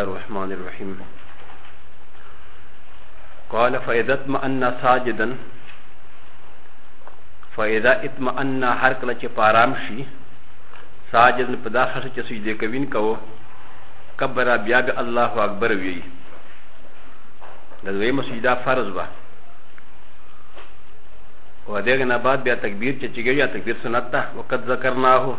الله الرحمن الرحيم قال فإذا اطمأن ساجدا فإذا اطمأن هر کله چې پارام شي ساجد په داخله چې سجده کوین کو کبر بیا به الله اکبر وی د دوی مسجده فرض و و دغه نه بعد بیا تکبیر چې چیږي یا تکبیر سنت ده وقت ذکرناه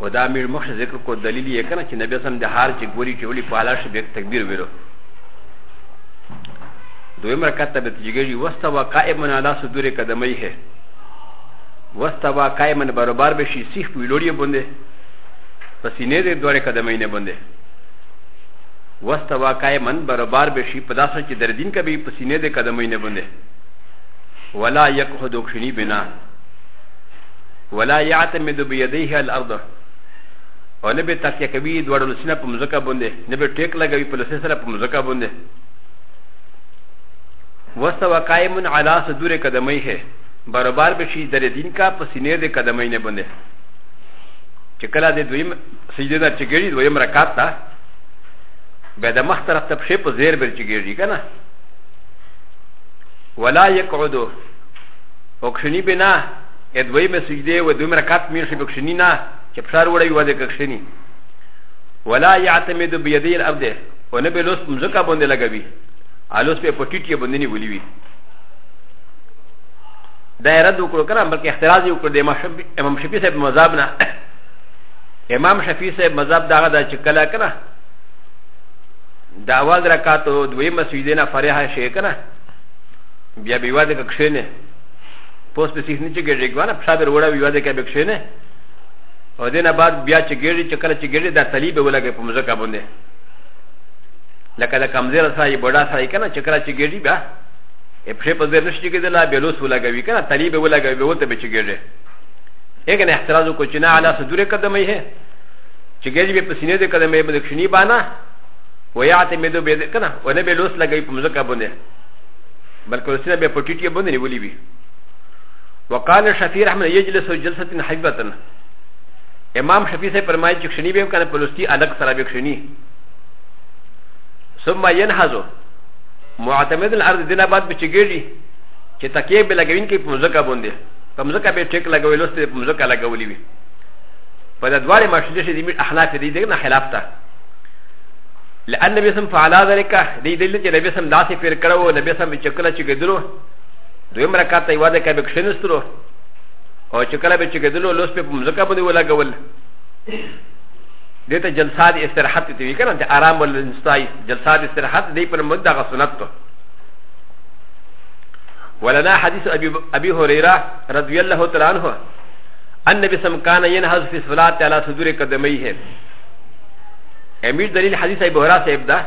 و دا میر مخش ذکر کو دلیل یې کنه چې نبی سم د هار چې ګوري چې ولي پالا شي به تکبیر ویلو دویم رکعت ته تجګری واستوا قائما علی صدور قدمی ہے واستوا قائما برابر به شي سیخ ویلوړي باندې پسینې دې دوړې قدمی نه باندې واستوا قائما برابر به شي پداسه چې دردین کبي پسینې دې قدمی نه باندې ولا يقعد خشني بنا ولا يعتمد بيديه الارض او نه به تکیه کوي دوړو لسنه په مزکه باندې نه به ټیک لګوي په لسنه سره په مزکه باندې وسوا قائم علی صدور قدمی ہے برابر به شي در دین کا په سینې د قدمی نه باندې چې کله د دویم سجده د چګړي دویم رکعت تا به د مخ طرف ته په شی په زیر بل چګړي کنه ولا یقعد او کښنی بنا ادوی مسجده و دویم رکعت میر شي بکښنی نه چې فشار وړي وځي کښنی ولا يعتمد بيدي الابد ونه به لوس مزکا باندې لګوي الوس په پټیټي باندې نه ولي وي دایره د وکړو کنه بلکې احتراز یې وکړ د امام شفیع صاحب مذهب نه امام شفیع صاحب مذهب داغه د چکلا کنه دا اول رکعت او دویم مسجد نه فریحه شي کنه بیا بیواده کښنه پوس په سیخ نه چې ګرځي کنه په شابه وروړه بیواده کې بکښنه و دین بعد بیا چې ګیری چې کله چې ګیری دا تلیب ولګي په مزه کابونه لکه د کمزیر سای بډا سای کنه چې کله چې ګیری بیا په په ځیر نشي کې دلا بیلوس ولګوي کنه تلیب ولګوي به وته به چې ګیری یک نه احتراز کو چې نه علا صدور قدمه هي چې ګیری په سینې د قدمه به دښنی بانا و یا ته مې دو به کنه و نه بیلوس لګوي په مزه کابونه بلکې سینې به پټیټي باندې ولي وي وقال شفیع رحمه يجلس جلسه حبته امام شفیع سے فرمائے کہ شنی بیم کنا پلستی الگ سرا بیک شنی ثم ينحز معتمد الارض دین آباد بچ گیری چې تکیه به لګوین کې پمزکا باندې پمزکا به ټیک لګوي لسته پمزکا لګولې وي په د دواره مشهد شي د احناف دې دغه خلاف ته لأن نبي سم فعل ذلك دې دې چې نبي سم داسې پیر کړو نبي سم چې کله چې ګدرو دویم رکعت ایواده کې به کښینسترو او چې کله به چې کېدلو لوس په مزکه باندې ولګول دې ته جلسات استراحت ته وی کنه د آرام ول انستای جلسات استراحت دې پر مد دغه سنت ته ولنا حديث ابي ابي هريره رضي الله تعالى عنه ان النبي سم كان ينهض في الصلاه على صدور قدميه امير دليل حديث ابي هريره صاحب ده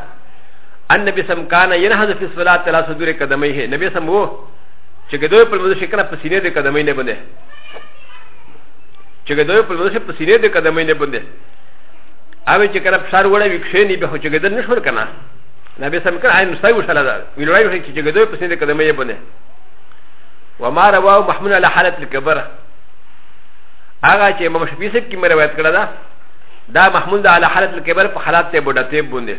ان النبي سم كان ينهض في الصلاه على صدور قدميه نبي سم هو چې دوی په مزه شکره په سینې د قدمینه باندې チェガドプロセプシレデカダメネブンデアメチェカラプサーウォレビクシェニビホチェガダネシュルカナナベサムカアンサイウサラダウィライフチェガドプシレカダメブンデワマラワウマハムナラハラティカバラアガチェマムシピセキメラワテカラダダマハムダアラハラティカバラパハラテボダテブンデ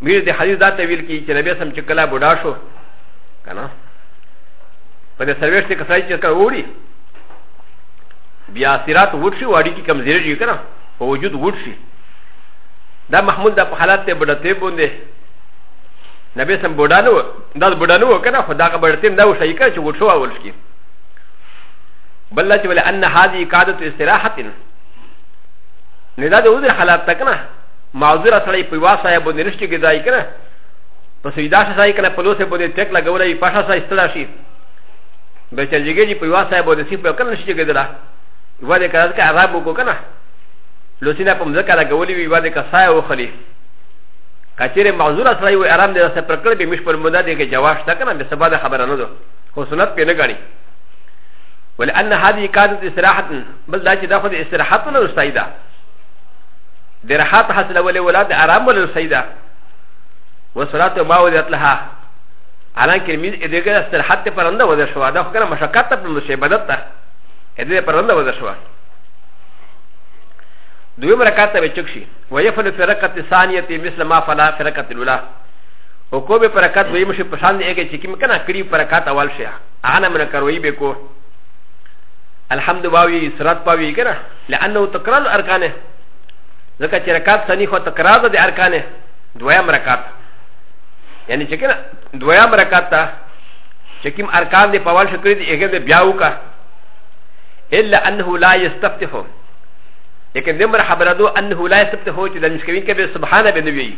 ミルデハリザテウィルキチェナベサムチェカラボダショカナパデサルベシティカサイチェカウォリ بیا سرات ووت شي واړي کې کمزوري شي کنه په وجود ووت شي دا محمود دا په حالت ته بډته بوندې نبی سم بډانو دا بډانو کنه خدا کا بډته دا وشي کنه چې ووت شو اول شي بل چې ول ان هذه قادت استراحه ندا د وذر حالت تک نه معذور سره په واسه باندې نشته کې ځای کنه په سیدا شای کنه په لوسه باندې ټک لګولای پاشا سره استلا شي به چې جګې په واسه باندې سی په کنه نشته کې ځای و د کار کا عذاب وکړو کنه لوسینا په مزه کړه غولې وی و د کسای وخلی کچېره معذور سره یو آرام دې سره پرکړې به مش پر مودا دې کې جواب شته کنه به سبا د خبره نه ده خو سنت په نه غاړي ولأن هذه كانت استراحة بل دا چې دا خو د استراحت نه رسای ده د راحت حاصله ولې ولاد آرام ولې رسای ده وصلات ما ودت لها حالانکه مې دې کې استراحت پرنده وځه شو دا خو کنه مشقت په مصیبت ده هذا پرنده وزشوا دویم رکات ته چکشي ويفل فرقه ثانيه مثل ما فلا فرقه الاولى او کو به پرکات ویم شي پسند اگے چکی مکنه کری پرکات اول شي انا من کروي به کو الحمد باوي سرات باوي کنه لانه تکرار ارکانه ځکه چې رکات ثاني خو تکرار ده ارکانه دویم رکات یعنی چې کنه دویم رکات ته چې کوم ارکان دی په اول شکر دی هغه بیا وکړه إلا أنه لا يستفتح لكن نمر حبردو أنه لا يستفتح إذا مسكين كبير سبحانه بنبي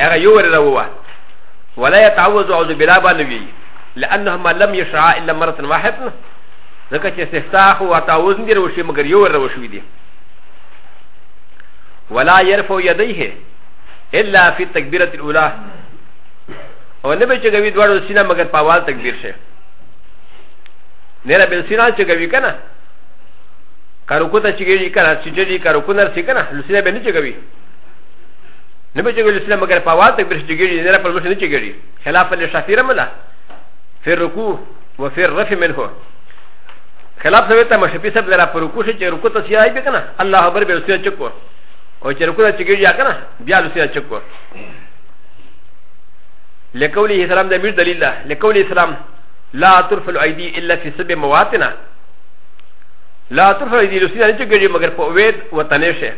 أغا يور روا ولا يتعوز أعوذ بلا بنبي لأنهما لم يشرع إلا مرة واحدة ذكرت استفتاح وتعوز ندير وشي مگر يور روشوي دي ولا يرفع يديه إلا في التكبيرة الأولى ونبي چگوی دوارو سینا مگر پاوال تکبیر شه ネラベルシナチェガビカナカロコタチゲリカラチジェリカロコナシカナルシナベニチェガビネベチェガリシナマガパワーテブリチゲリネラパルシナチェガリヘラフェルシャフィラマラフェルコウフェルラフィメンホヘラフェルタマシピサブラパルコシチェロコタシアイビカナアラハブルベルシナチェコウチェロコタチゲリアカナビアルシナチェコ لكولي سلام دمير دليل لكولي سلام لا ترفع الايدي الا في سبع مواتنا لا ترفع الايدي لسنا نجي مگر پوید وطنشه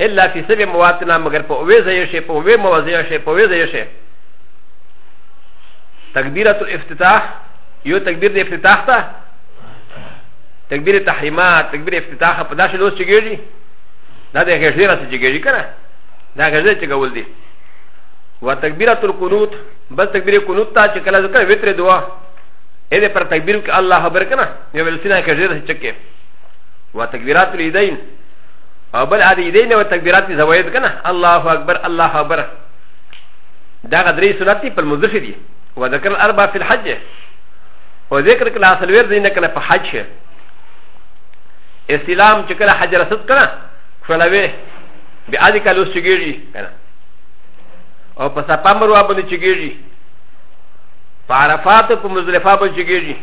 الا في سبع مواتنا مگر پوید زيشه پوید موازيشه پوید زيشه تكبيرة الافتتاح يو تكبير الافتتاح تا تكبير التحريمات تكبير الافتتاح پداش لوس چگيجي دا ده غشيره چگيجي کنه دا غزه چگول دي وتكبيرة القنوت بس تكبير القنوت تا چکلا ذکر وتر دعا ا د پر تکبیر ک الله خبر کنه یو ول سینا کجر چکه و تکبیرات الیدین او بل ا د یدین و تکبیرات زوید کنه الله اکبر الله خبر دا غدری سنت په مذکر دی و ذکر الاربع فی الحج و ذکر کلا سلویر دین کنه په حج اسلام چې کله حج رسد کنه فلوی بیا د کلو چګیږي کنه او په سپامرو باندې چګیږي ファラファトコムズレファブジギジ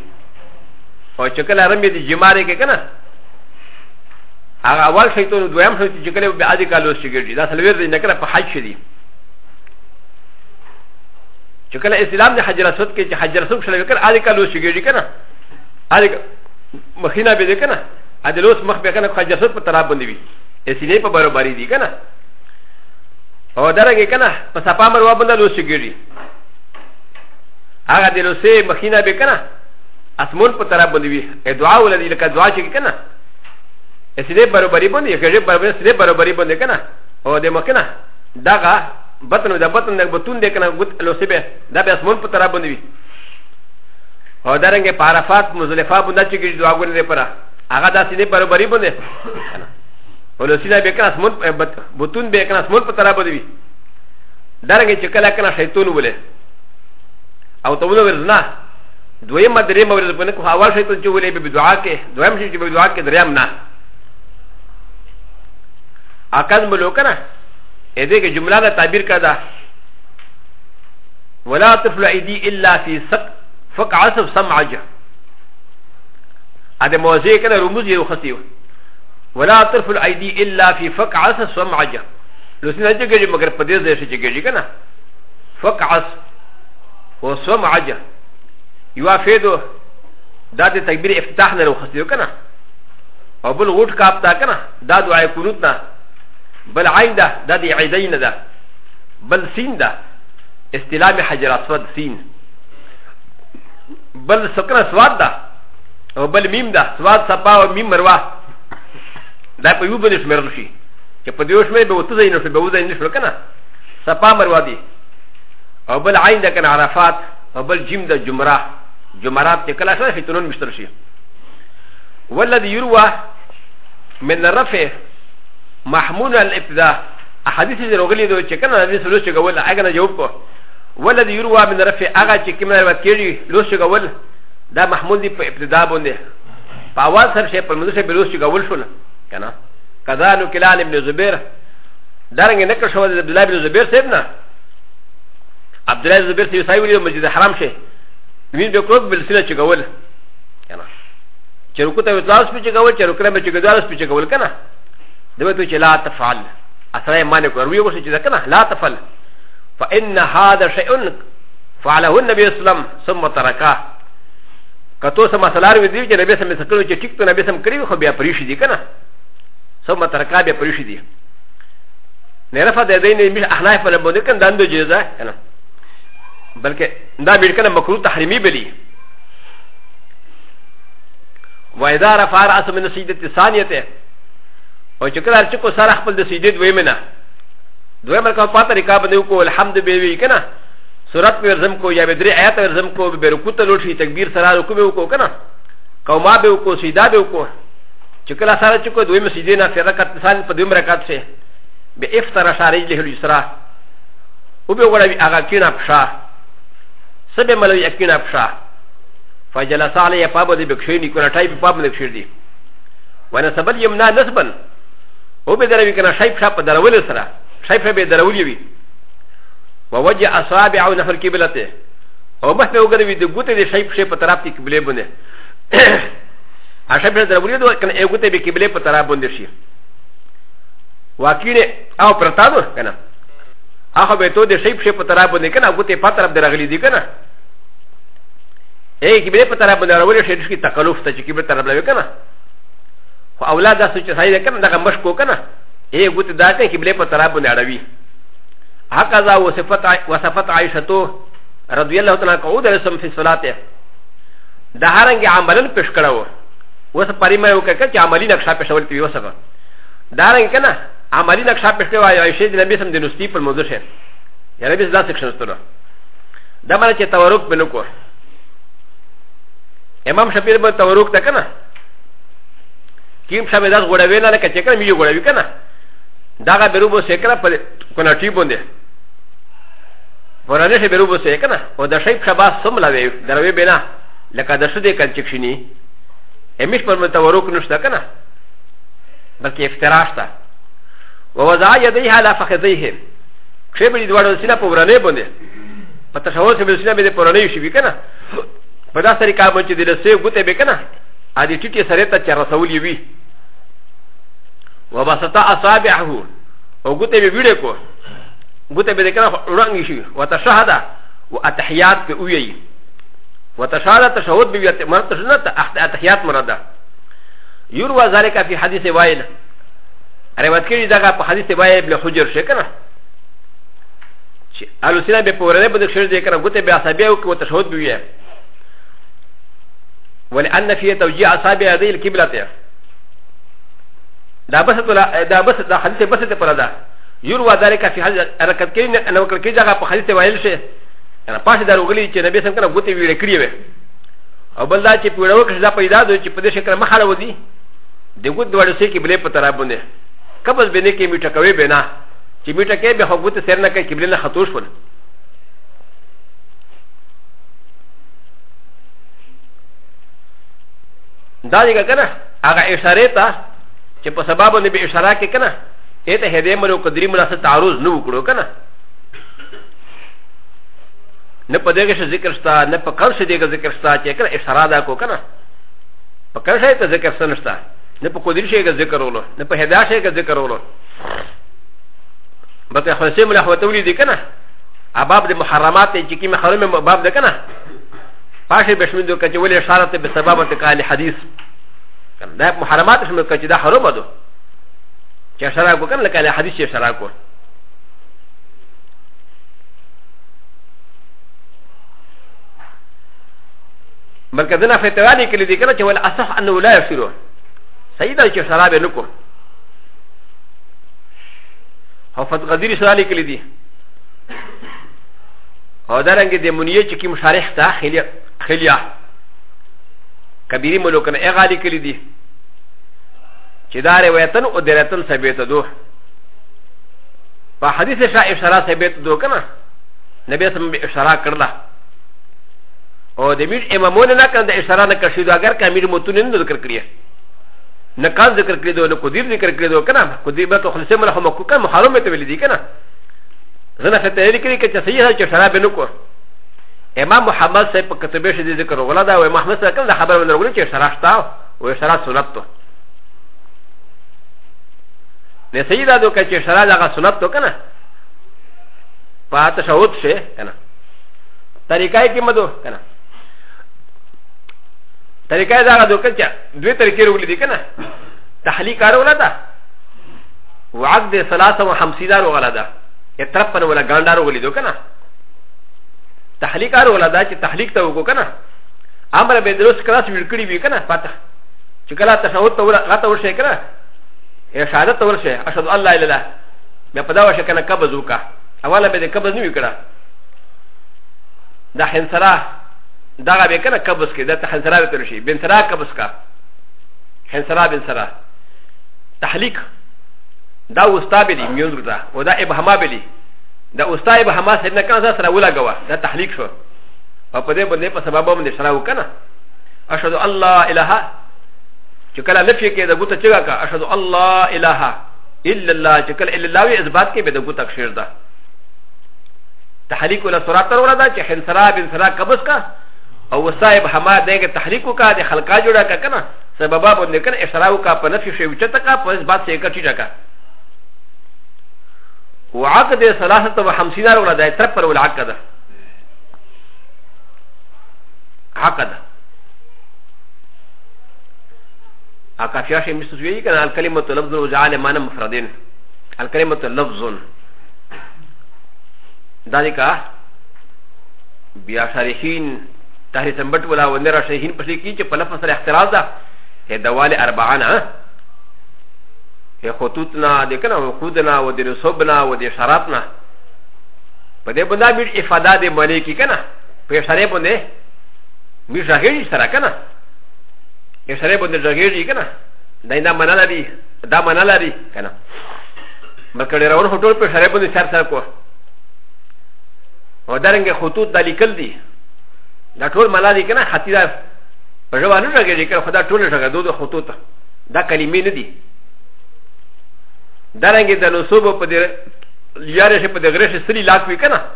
オチョケララミディジマリケケナアガワシェイトのドエムシェイケレビアディカロシギジダサルベルネケラパハシリチョケライスラムでハジラソケチハジラソケシェイケラアディカロシギジケナアディカマヒナビディケナアディロスマフベケナハジラソケタラボンディビエシネパバロバリディケナオダラゲケナパサパマロワボンダロシギジ هغه د لوسه مخینه به کنه اسمون په طرف باندې وي دعا ولدي لکه دعا چې کنه اسې برابرۍ باندې کېږي برابرۍ سره برابرۍ باندې کنه او د مکنه دغه بطن د بطن د بتون د کنه ګوت لوسه به دا به اسمون په طرف باندې وي او درنګ په عرفات مزلفه باندې چې کېږي دعا ولري پره هغه داسې نه برابرۍ باندې او لوسه به کنه اسمون بتون به کنه اسمون په طرف باندې وي درنګ چې کله کنه شیطان وله او ته ولور نه دویم دریم ورځ باندې کو اول شي ته چولې به دعا کې دویم شي چې به دعا کې دریم نه اکد ملو کنه اې دې کې جمله دا تعبیر کړه ولا طفل ايدي الا في سق فق عصب سمعج ا دې موزه کنه رموز یو خطیو ولا طفل ايدي الا في فق عصب سمعج لوسینه چې مگر په دې ځای شي چې کېږي کنه فق عصب و سوم عجا يوافيدو دا د تکبیر افتتاح نه وخصیو کنه او بل غوټ کاپ تا کنه دا دعای قنوت نه بل عین ده دا د عیدین ده بل سین ده استلام حجر اسود سین بل سکنه سواد ده او بل میم ده سواد سپا او میم مروا دا په یو بل شمیر شي چې په دیو شمیر به وته ځای نه شي به وځي نه شو کنه سپا مروا دی او بل عين ده كان عرفات او بل جيم ده جمرة جمرات كلا شرح تنون مشترشي والذي يروى من الرفع محمول الابتداء احاديث ذي رغلي دو چكن حديث لوش چگول اگنا جواب کو والذي يروى من الرفع اگا چكن روایت کیږي لوش چگول دا محمول دی په ابتداء باندې په اواز سره شی په منځ سره لوش چگول شول کنه کذا نو کلان ابن زبير دارنګ نکړ شو د عبد الله ابن زبير سیبنا عبد الله زبير سي سايوري مسجد حرام شي وين بكروك بالسنه چگول كنا چروكو تا وتلاس پي چگول چروكرا مي چگدارس پي چگول كنا دبه تو چلا تفعل اسره مانه کو روي وشي چدا كنا لا تفعل فان هذا شيء فعله النبي صلى الله عليه وسلم ثم تركه کتو سم مسلار وی دی چې نبی سم سکلو چې ټیک ته نبی سم کړی خو بیا پریشي دي کنه ثم ترکا بیا پریشي دي نه رفع د دې نه مش احناف له بده کنه دندو جزا کنه بلکه دا بیرکنه مکروه تحریمی بلی و اذا رفع راس من سجده ثانیته او چې کله چې کو سره خپل د سجده دوی منه دوی مرکه په طریقه باندې وکول الحمد به وی کنه سورت په ورزم کو یا به درې آیات ورزم کو به رکوت لوټي تکبیر سره رکوع وکړو کنه قوما به وکړو سجده به وکړو چې کله سره چې کو دوی مسجده نه فرقت ثانیه په دوی مرکات شه به افطر شارج له اليسرا او به وړي هغه کینه پښه سبب ملو یقین ابشا فجلس علي باب دي بكشيني كنا تايب باب من بكشيني وانا سبب يمنا نسبا هو بدروي كنا شايب شاب درول سرا شايب شاب درول يبي ووجه اصابعه نحو كبلته او مهما وغروي دي غوتي دي شايب شاب ترابتي كبله بنه اشايب درول يدو كنا اي غوتي بي كبله تراب بنه شي واكينه او پرتادو كنا اخو بيتو دي شايب شاب تراب بنه كنا غوتي پتراب درغلي دي كنا اي كبير طلب من الاول شيء شيء تكلف تا كبير طلب لو كنا اولاد اس چې ساي کنه دا مشکو کنه اي ګوت دا ته كبير طلب من الاوي هكذا وصفت وصفت عائشه رضي الله تعالى قعود رسم في صلاته دا هرنګ عملن پېښ کړو اوس پریمه وکړه چې عملی نقشه پېښول پیو سره دا رنګ کنه عملی نقشه پېښ کړو یا شی د نبی سم د نستی په موضوع شه یا نبی زلا سکشن ستوره دا مله چې تورک بنو کو امام شپیر به توروک ته کنه کیم شبه داس غړوي نه لکه چې کنه میو غړوي کنه داغه بروبو سیکنه په کناټی باندې ورانه شي بروبو سیکنه او د شیب شبا سم لوي دروي بنا لکه د شدې کنچکشنی امیش پر توروک نشته کنه بلکې افتراش ته ووضع يديه على فخذيه کښې به دې دواړه وسیله په ورانې باندې په تشهور کښې به وسیله به دې په ورانې شي وي که نه په دا سره کار مونږ چې د لسې ګوتې به کنه ا دې ټیټه سره ته چر رسول وي و بسطا اصابعه او ګوتې به ویډه کو ګوتې به کنه وړانګ شي وتشهد و اتحيات به وي وتشهد تشهود به وي مرت سنت اتحيات مراده يروى ذلك في حديث وائل روایت کړي دا په حدیث وائل بل حجر شي کنه چې الوسینا به پورې به د شر دې کنه ګوتې به اصابعه او تشهود به وي ولان في توجيه اصابع هذه الكبلة دا بس دا بس دا حديث بس تفردا يروى ذلك في حديث ركب كين انا وكل كي جاء في حديث وائل شيء انا پاش دا وغلي چې نبي څنګه غوتي ویل کړی او بل دا چې پیړو کې دا پیدا دوی چې په دې شکل مخاله ودی د ګوت دوړو سي کې بلې په تراب باندې قبض بنه کې میټه کوي بنا چې میټه کې به حقوق سر نه کې قبله خطوش ونه ダディガガナアガエシャレタチパサバボネビエシャラケケナエテヘデマロコディムラセタウズノクロケナネパデゲシャゼクスタネパカンシディガゼクスタチェケナエシャラダコケナパカンシェタゼクスタネパコディシェガゼクロロネパヘダシェガゼクロロバテハセムラホトウリディケナアバブデムハラマテチキマハラメバブデケナ فاشي بشمن دو كجول اشارت بسبب انتقال حديث كان ده محرمات شمن كجدا حرام دو چه اشارا کو كان لكان حديث چه اشارا کو بلکه دنا فتوانی کلی دی کنه چې ول اصح انه لا يفسرو سیدا چې شراب نه کو او فت غدیر شرالی کلی دی او دارنګ د منیه چې کی مشارح تا خلیه خلیا کبیری ملوکن اغا لیکلی دی چې دا روایتن او درتن ثبت دو په حدیث شاه اشاره ثبت دو کنه نبی سم اشاره کړلا او د میر امامونه نه کنه د اشاره نه کړی دا اگر کمیر متون نه ذکر کړی نه کاز ذکر کړی دو نه قدیر ذکر کړی دو کنه قدیر به خلص مله حقوق محرمه ته ویل دي کنه زنه ته لیکلی کې چې صحیح چې شراب نه کوه امام محمد صاحب په کتبه شې د ذکر وغلا دا و محمد صاحب کله خبر ولر وغلی چې شرح شتا او شرح سنت تو نه سیدا دو کچې شرح دا سنت تو کنه پات شوت شې کنه طریقای کې مدو کنه طریقای دا دو کچې دوه طریقې وغلی دي کنه تحلیق کار ولا دا وعد 53 وغلا دا یترپن ولا ګاندار وغلی دو کنه تحلیق ا ر و ل ا دا چې تحلیق ته وګو کنه امر به درس کلاس ویل کړی وی کنه پته چې کله تشهود ته ورغه ورشه کنه ارشادت ورشه اشهد الله الا الله بیا په دا وشه کنه قبض وکا اوله به دې قبض نه وکړه دا حنسرا دا به کنه قبض کې دا ته حنسرا ته ورشي بن سرا قبض کا حنسرا بن سرا تحلیق دا وستا به دې میوندره دا او دا ابهام به دې だウスタイブハマスのカンザスラウラガワ、だタリクション。パパデブネパサバボムでシャラウカナ。アシャドアライラハ。チュカラネフィケ、ダグタチュラカ、アシャドアライラハ。イラチュカライラウィズバケベダグタクシュダ。タリクラソラタロラダチェヘンサラビンサラカブスカ。او وصايب حما دغه تحریک وکا د خلقا جوړه کا کنه سبب باندې کنه اشراو کا په نفي شی وچته کا په اس بات سي کټی ټکا وعقد ثلاثة وخمسين رغلا دا ترفر والعقد عقد اكافيا شيء مستوي كان الكلمة لفظ وجعل معنى مفردين الكلمة لفظ ذلك بیا شارحین تحریسمبت ولا ونرا شارحین پسې کی چې په لفظ سره اختلاف ده هدوال اربعانه خطوطنا د کنه وقودنا و د رسوبنا و د شرطنا په دې باندې بیت افاده د ملکی کنه په اشاره باندې می ځاګړي سره کنه اشاره باندې ځاګړي کنه دا نه معنا لري دا معنا لري کنه بلکې روان هټول په اشاره باندې سر سره کو و درنګ خطوط د لیکل دي دا ټول معنا دي کنه خطیدا په ژوانو ځاګړي کنه خدا ټول ځاګړي دوه خطوط دا کلمې نه دي ダランゲダノソボパデリアレシェパデグレシェスリラクウィカナ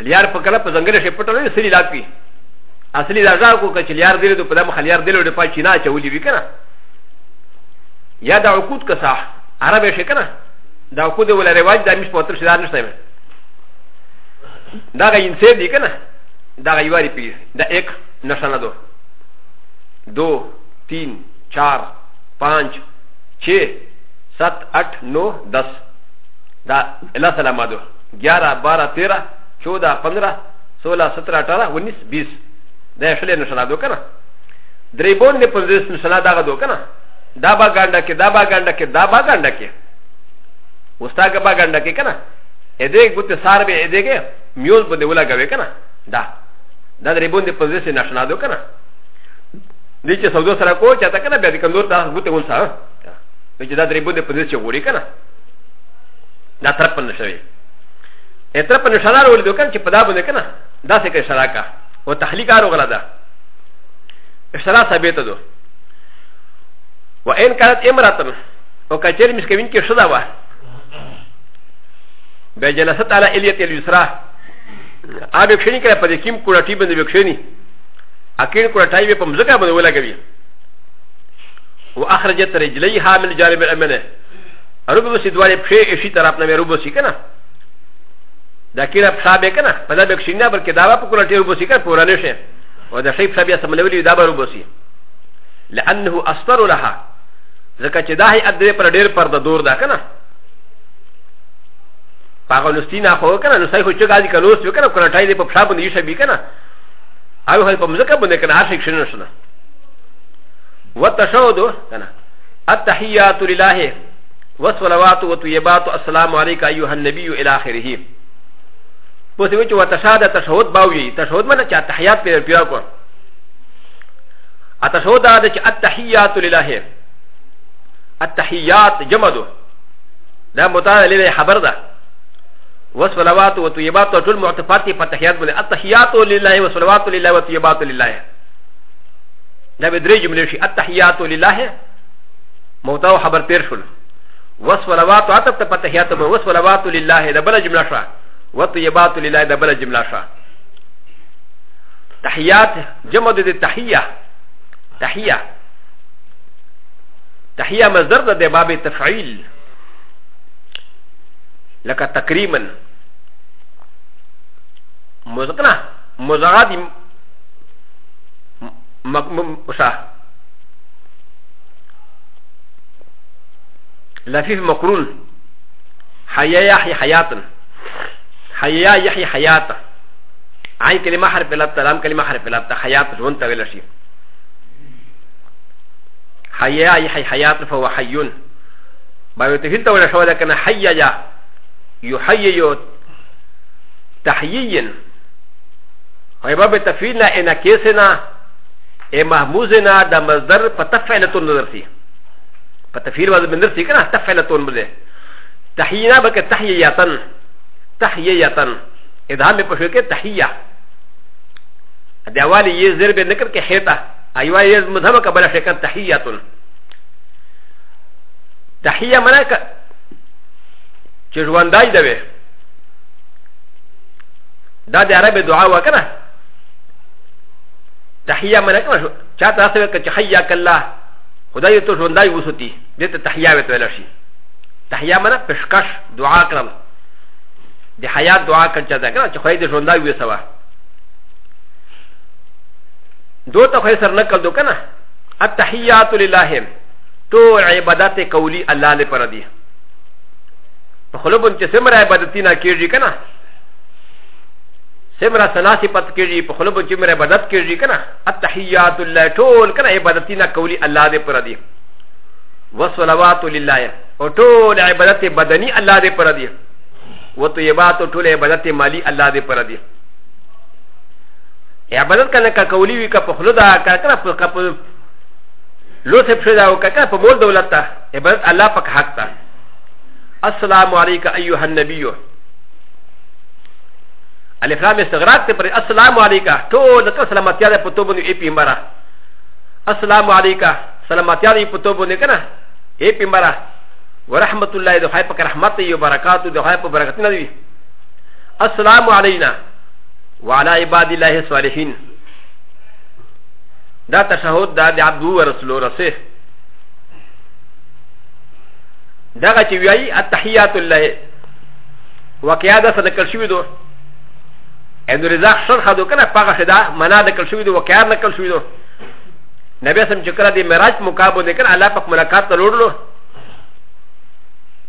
リアパカラパザンゲレシェパトレスリラクウィアスリラザコカチリアデルドパダムハリアデルドパチナチャウリウィカナヤダオクトカサアラベシェカナダオクドウラレワジダミスポトシダンスタイムダガインセディカナダガイワリピダエクナシャナドドティンチャーパンチチェ سات اٹھ نو دس دا اللہ سلامہ دو گیارہ بارہ تیرہ چودہ پندرہ سولہ سترہ اٹھارہ انیس بیس دا شلے نشانہ دو کنا دریبون نے پنزیس نشانہ داغا دو کنا دا با گانڈا کے دا با گانڈا کے دا با گانڈا کے مستا کا با گانڈا کے کنا ادے گتے سار بے ادے گے میوز بندے اولا گوے کنا دا دا دریبون نے پنزیس نشانہ دو کنا دیچے سودو سرا کو چاہتا کنا بیادی کندور تا گتے اول سا ہاں ج د ا د ر ي ب و د ي پدې چې وری کنه دا تر پن شوی ا تر پن شلار ول دوکان چې پدا بده کنه دا څه کې شراکا او تحلیکارو غلا ده شرا ثابت دو و ان كانت امراتن او کچری مسکوین کې شدا وا به جلست علی الیت الیسرا ا به شنی کړه پدې کیم کوړه ټی بند وکښنی اکیر کوړه ټای په مزګه باندې ولا کوي واخرجت رجليها من جانب الامن ربوسي دواري بشي اشي ترابنا مروبوسي كنا دكيرا بشابي كنا فلا بكشينا بل كدابا بكولاتي روبوسي كنا بورانيشي وذا شيء بشابي اسملولي دابا روبوسي لانه اصدر لها زكاة داهي ادري پر دير پر دور دا كنا فاغلستينا خو كنا نساي خو چغازي كنوس كنا كنا تاي دي بشابن يشبي كنا اوي هل بمزكا بنكنا عاشق شنو شنو والتشهد التحيات لله والصلوات والطيبات السلام عليك ايها النبي الى اخره پس وچ وتشهد تشهد باوي تشهد من چا تحيات پر پیو کو اتشهد د چ التحيات لله التحيات جمدو دا متعال له خبر ده والصلوات والطيبات ټول معتفاتي په تحيات باندې التحيات لله والصلوات لله والطيبات لله だべでじめし、あたひやとりらへ、もたおはばてるしゅう。وصلوات و ا ت ب ت فتح ي ا ت م وصلوات لله د بلا جمله شا و ت ي ب ا ت لله د بلا جمله شا تحيات جمع د تحيه تحيه تحيه مصدر د باب تفعيل لك تكريما مزقنا مزغادي مشا لفيف مقرون حيا يحيى حياة حيا يحيى حياة عين كلمة حرف بلابتا لام كلمة حرف بلابتا حياة جون تغير شيء حيا يحيى حياة فهو حيون بيوتفيد تولى شوالة كان حيا يحيي تحييا ويبقى بتفيدنا إن كيسنا ا محموزنا دا مصدر فتفعلتون نظرتي فتفير وزن من نظرتي كنا تفعلتون بده تحيينا بك تحيية تحيية ادهام بشوكة تحية د اول یې ضرب نه کړ کې هیته ایوا یې مذهب قبل شکن تحیات تحیه منا ک چې ژوندای دی دا د عربی دعا وکړه تحيا منك شو شات راسه كحياك الله خدا يتو جونداي وسطي ديت تحيا وتولشي تحيا منا پشکش دعا کرم د حیات دعا کړ چا دا کنه چې خوې دې ژوندای وي سوا دو ته خوې سر نه کړ دو کنه التحیات لله تو عبادت قولی الله لپاره دی په خلوبن چې سمره عبادتینا کیږي کنه سمرا سلاسي پت کېږي په خلبو کې مره عبادت کېږي کنه التحيات الله ټول کنه عبادتینا کولی الله دې پر دې وصلوات لله او ټول عبادت بدني الله دې پر دې وطيبات ټول عبادت مالی الله دې پر دې عبادت کنه کا کولی وی کا په خلو دا کا کنه په لو سب شدا او کا په مول دولت ته عبادت الله پاک حق ته السلام علیکم ایها النبیو アレフラメスラテプレアスラムアリカトウルカスラマティアレポトブニエピマラアスラムアリカサラマティアレポトブニカナエピマラウラハマトライドハイパカラハマティヨバラカトウドハイパバラカティナビアスラムアリナワライバディラヘスワリヒンダタシャホダディアブウラスロラセダガチウィアイアタヒアトラヘワキアダサデカシュウド ان رزاق شرخه دو کنه پاغه شدا منا د کل شوی دو وکار نکل شوی دو نبی سم چې کړه د معراج مقابله د کنه الله پاک ملاقات تلوړلو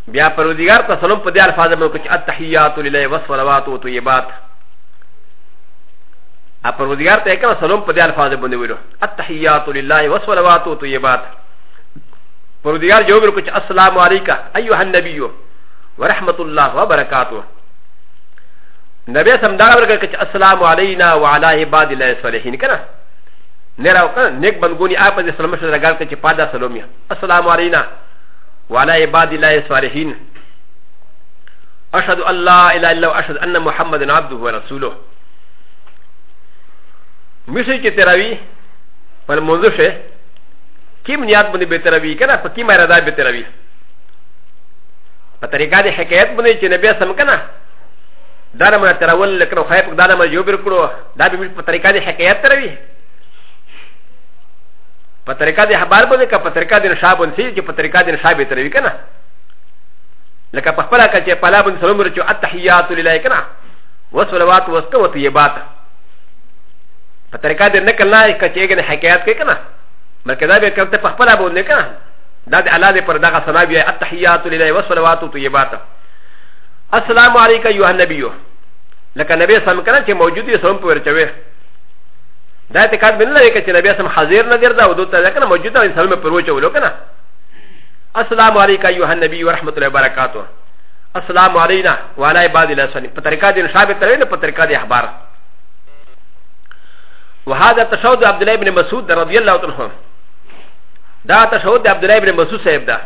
بیا پرودیګار ته سلام په دې الفاظ مې کوچ التحیات لله والصلوات والطیبات ا پرودیګار ته کړه سلام په دې الفاظ باندې ویلو التحیات لله والصلوات والطیبات پرودیګار جواب کوچ السلام علیکم ایها النبی ورحمت الله وبرکاته なべさんだらがかちあすらもあれなわらへばでらすわれへんかな。ねらかねばんごにあばでさましらがかちぱださろみあすらもあれなわらへばでらすわれへん。あしゃどあらいらいらあしゃどあなもはまでなぶわらすろ。ミシキテラビパルモンズシェキムニアブネベテラビキャラパキマラダベテラビパタリカデヘケットブネチネベサムカナダラマタラウン、レクロハイプ、ダラマジョブルクロ、ダビミパタリカディヘケアタリパタリカディハバーボディカ、パタリカディシャボンシーキ、パタリカディシャビタリカナ。レカパパラカチェパラブン、ソロムルチュアタヒヤトリライカナ、ウォスフォロワートウォストウォトイバタ。パタリカディネカナイカチェゲンヘケアケカナ、マケダビカテパパラボネカナ、ダディアラディパラダガサナビアタヒヤトリライウォスフォロワートウォトイバタ。アスラムアリカユアナビヨ。لكن نبي سم كان شيء موجود يسوم بورتشوي دا اعتقاد من الله كي نبي سم حاضر نذير دا ودوت لكن موجود ده انسان بورتشوي ولو كنا السلام عليك ايها النبي ورحمه الله وبركاته السلام علينا وعلى عباد الله سني بطريقه دي شابه ترين بطريقه دي اخبار وهذا تشهد عبد الله بن مسعود رضي الله عنه دا تشهد عبد الله بن مسعود صاحب دا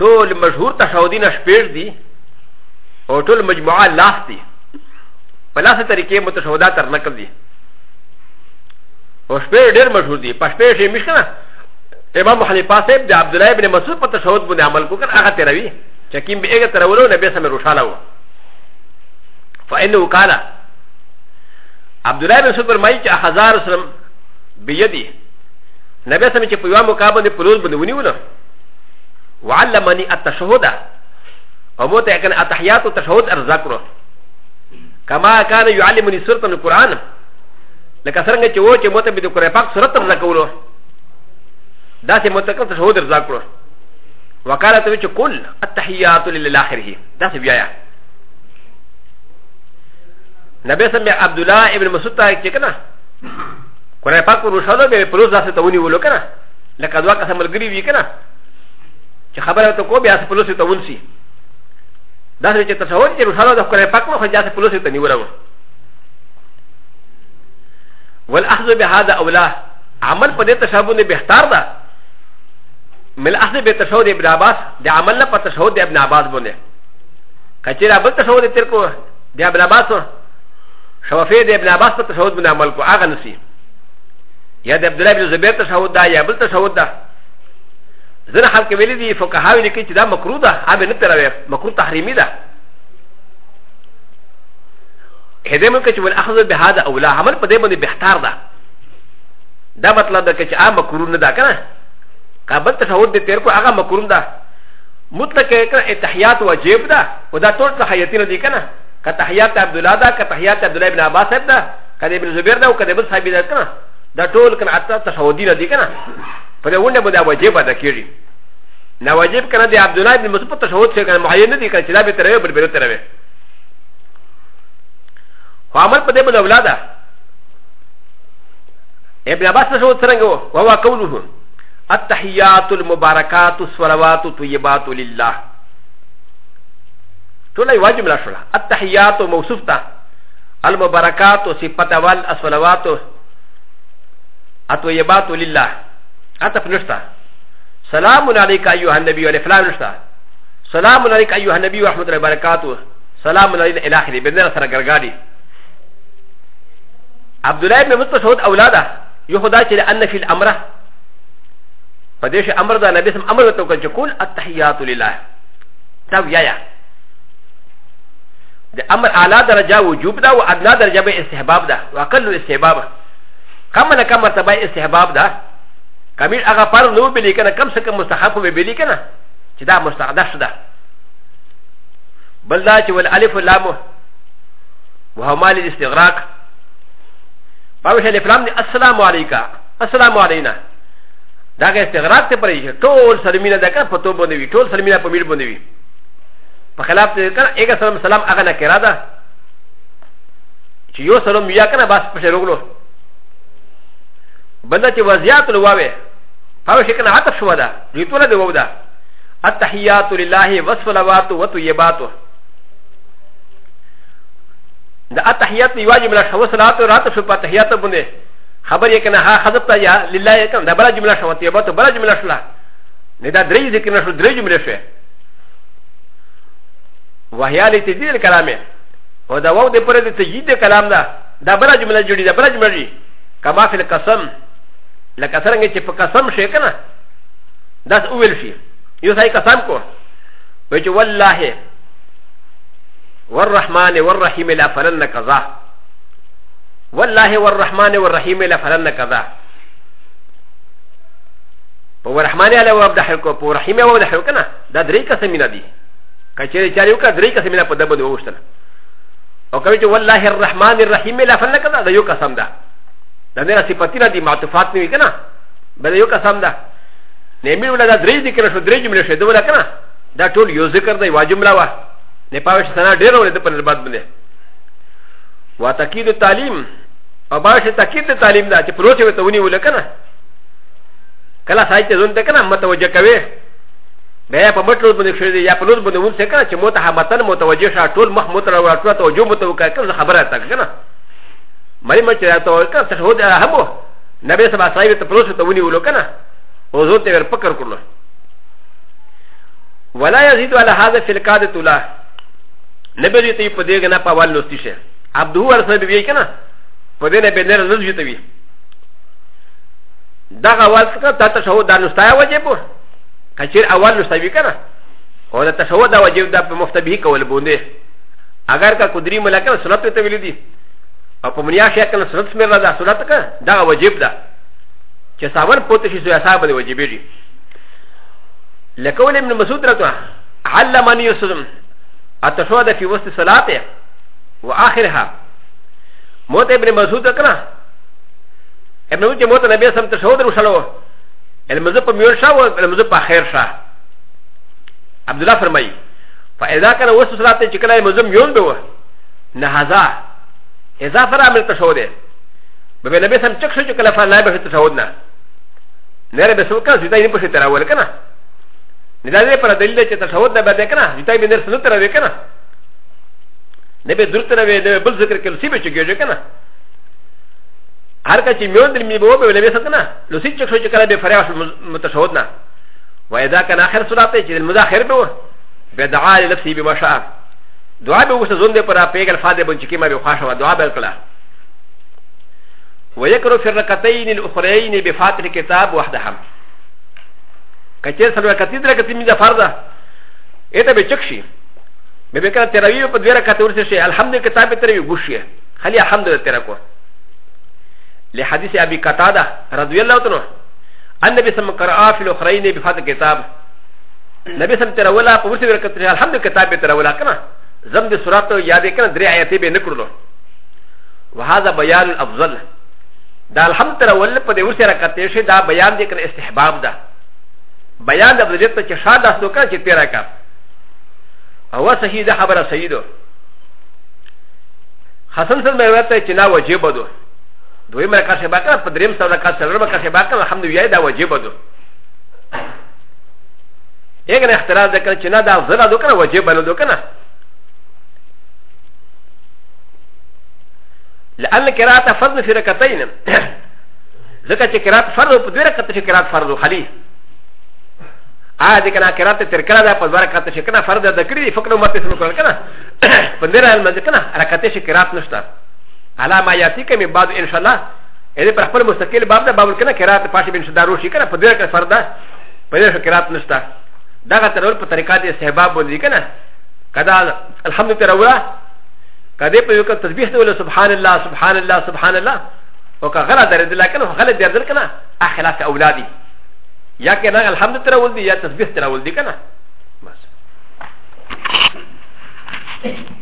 ټول مشهور تشهدین شپږ دي او ټول مجموعه لاس دي په لاسه طریقې متشهده تر نقل دي او شپې ډېر مشهور دي په شپې شي مش کنه امام حنیفه صاحب د عبد الله ابن مسعود په تشهد باندې عمل کو کنه هغه تروي چې کیم به هغه ترولو نبی سم روشاله و فانه کان عبد الله بن مسعود فرمایي چې هزار سلم بيدي نبی سم چې په یو مقام باندې پروز باندې ونیول وعلمني التشهد وموت يكن اتحيات وتشهد ارزاقنا كما كان يعلمني سوره القران لك سرنجه چوچ موت بده قرآن پاک سوره ارزاقولو داسه موت كن تشهد ارزاقنا وقالت وچ كل التحيات للاخره داسه بيايا نبي سمع عبد الله ابن مسعود كنا قرآن پاک روشالو به پروز داسه توني ولو كنا لك دوا قسم الغري وي كنا چې خبره ته کو بیا سپلوسه تونسي ダルチェタサウンジェルサウダフレパクマホジャスプロセタニウラウウェルアハズベハダウラアマルパデタサブネベスターダメラアセベタサウディブラバスデアマラパタサウディブナバスボネカチェラブタサウディテコディブラバスシャワフェディブナバスパタサウディブナマルコアガンシーやでブラビルズベタサウダやブルタサウダ زنا حلقه ویلی دی فقهاوی لیکی چی دا مکرو دا آبی نتراوی مکرو تحریمی دا هده من که چی والاخذ به هادا اولا عمل پا دیبانی بہتار دا دا مطلب دا که چی آ مکرو ندا کنا قابل تشهود دی تیر کو آغا مکرو دا مطلق کنا اتحیات واجب دا و دا طور تحیاتی ندی کنا که تحیات عبدالله دا که تحیات عبدالله ابن عباس دا که ابن زبیر دا و که ابن صحابی دا کنا だとおかなたたしょうでらでかな。パレウンダブダワジェバダキリ。なわじかなでアブドライブのことしょうせかのマイネディカチラベテレブルベルテレベ。ファマルパデブダブラダ。エブラバスのショーツランゴ、ワワコウルフン。アタヒヤトルモバラカト、スワラワト、トゥイバトリラ。トゥライワジムラシュラ。アタヒヤト、モウスフタ。アルモバラカト、シパタワル、アスワラワト。الطيبات لله عطف نشتا سلام عليك أيها النبي والإفلام نشتا سلام عليك أيها النبي ورحمة الله وبركاته سلام عليك إلى آخره بندر سر غرغادي عبد الله بن مسعود أولاده يخدا چې أن في الأمر فديش أمر ده نبي سم أمر وتوكل كل التحيات لله تاب يا يا ده أمر أعلى درجة وجوب ده وأدنى درجة استحباب ده وأقل استحباب ده كما لك مرتبه استحباب ده كميل اغا فارو نو بلي كنا كم سكم مستحب بلي كنا چدا مستحدث ده بل ذات والالف واللام وهما للاستغراق باوش الف لام السلام عليك السلام علينا دا که استغراق ته پرې ټول سلمینه ده کنه پتو باندې وی ټول سلمینه په میډ باندې وی په خلاف ته کنه اګه سلام سلام هغه نه کرا ده چې یو سلام بیا کنه بس په شروع کړو بلدت وزيات الواوي فهو شكل عطف شو هذا يطول هذا وودا التحيات لله والصلوات والطيبات ده التحيات يواجب لك هو صلاة راتب شو التحيات بنده خبر يكنا ها خذبت يا لله يكنا ده بلا جملة شو طيبات بلا جملة شو لا ندا دري ذكرنا شو دري جملة شو وهي لتجديد الكلام وده وود برد تجديد الكلام ده ده بلا جملة جديدة بلا جملة جديدة كما في القسم لکه څنګه چې په قسم شي کنه داس اول شي یو ځای قسم کو وای چې والله والرحمن والرحیم لا فلن قضا والله والرحمن والرحیم لا فلن قضا په ورحمن علی و عبد کو په رحیم و عبد کنه دا درې قسمونه دي کچې چاري وکړه درې قسمونه په دبن وښتل او کوي چې والله الرحمن الرحیم لا فلن قضا دا یو قسم ده だねらしぱてらでまとファティーかな。べよかさんだ。ねみんながドレイディケラスドレイジムレシェドラかな。だとよぜかでわじむらわ。ねぱわしさなでろでパルバブネ。わたきるたりん。あばしゃたきるたりんだ。ちプロチェットウニウレかな。カラサイテゾンテカナ、マタウジャカウェイ。بیا په مټلو باندې شوې یا په لور باندې ونڅه کړه چې موته همتن متوجه شاټول مخ متر او راټول توجه متوکل خبره تا کنه マリマチラトウカ、セホデラハモ、ナベサバサイトプロセトウニウロカナ、オゾテルパカクロ。ワラヤジドアラハザフィルカデトラ、ネベリティポディガナパワーノスティシェ、アブドゥアサビビカナ、ポディネベネルズジュティビ。ダガワスカタタシャオダノスタイワジェポ、カチェアワノスタビカナ、オダタシャオダワジェダパモフタビカウルボンデ、アガカコディムラカナ、ソラティティビリディ。او په منیا شي کنه سنت سمره ده سنت کا دا واجب ده چې ساور پوت شي زویا صاحب دی واجب دی لکول ابن مسعود رته علمني يسلم اتشهد في وسط صلاته واخرها موت ابن مسعود کنه ابن مسعود موت نبی سم تشهد وشلو المذهب په میور شاو المذهب په خیر شاه عبد الله فرمایي فاذا كان وسط صلاته چې کله مزم یون به و نه هزار ا ز ا ف ر ا من التشهد بما لم يسم تكشف كلفا لا يبشر تشهدنا نرى بسوكا زيتاي نبشر تراول كنا ندعي فرا دليل تشهدنا بدكنا زيتاي من نرسل ترى بكنا نبي درتنا بل ذكر كل سيبه تشجع كنا هر كشي ميون دل ميبو بما لم يسكنا لو سيت تكشف كلا بفراش متشهدنا و إ ذ ا كان اخر صلاته المزاخر به بدعاء لنفسه بما شاء دعا به وسه زون دې پر پیګل فاده بن چکی ما به خوښه و دعا به کړه ويكرو في الركعتين الاخرين بفاتح الكتاب وحدهم کچیر سره کتی در کتی می فرضه اته به چکشي به به کړه تراوی په دوه رکعت ورسه شي الحمد کتاب تراوی ګوشي خلی الحمد تر کو له حدیث ابي قتاده رضی الله عنه ان نبی سم قرأ في الاخرين بفاتح الكتاب نبی سم تراولا په ورسه ورکعت الحمد کتاب تراولا کنه زم د سورات یا د کنه درې آیاتې به نکړو وهذا بیان الافضل دا الحمد تر ول په دې ورسره کته شي دا بیان د کنه استحباب ده بیان د افضلیت چې شاده سو کنه چې تیرا کا او صحیح ده خبره صحیح ده حسن سره روایت ته چې نا واجب ده دوی مرکه شبا کنه په دریم سره کا سره مرکه شبا کنه الحمدلله دا واجب ده یګنه اختلاف ده کنه چې نا دا افضل ده کنه واجب نه ده کنه لان كرات فرض في ركعتين ذكا كرات فرض بدو ركعت كرات فرض خلي هذه كنا كرات تركلا ده بدو ركعت كنا فرض ده كري فكنا ما تسمع كنا كنا بندرا المزكنا ركعت كرات نشتا على ما ياتيك من بعد ان شاء الله اذا برحمل مستقل باب ده باب كنا كرات فاشي بن شدارو شي كنا بدو ركعت فرض بدو كرات نشتا ده ترول بطريقه استحباب بندي كنا كذا الحمد لله ك ك ي ي ي ب ب ت كذا يقول تسبيح تقول سبحان الله سبحان الله سبحان الله و ك ك ك غ غ ل ل ل ل ل ا ا أ د د د د ر ر ن ن ه ه خ وكغلا درد لكن غلا درد كنا أخلاص ي يا كنا الحمد ترى ولدي يا تسبيح ترى ولدي كنا بس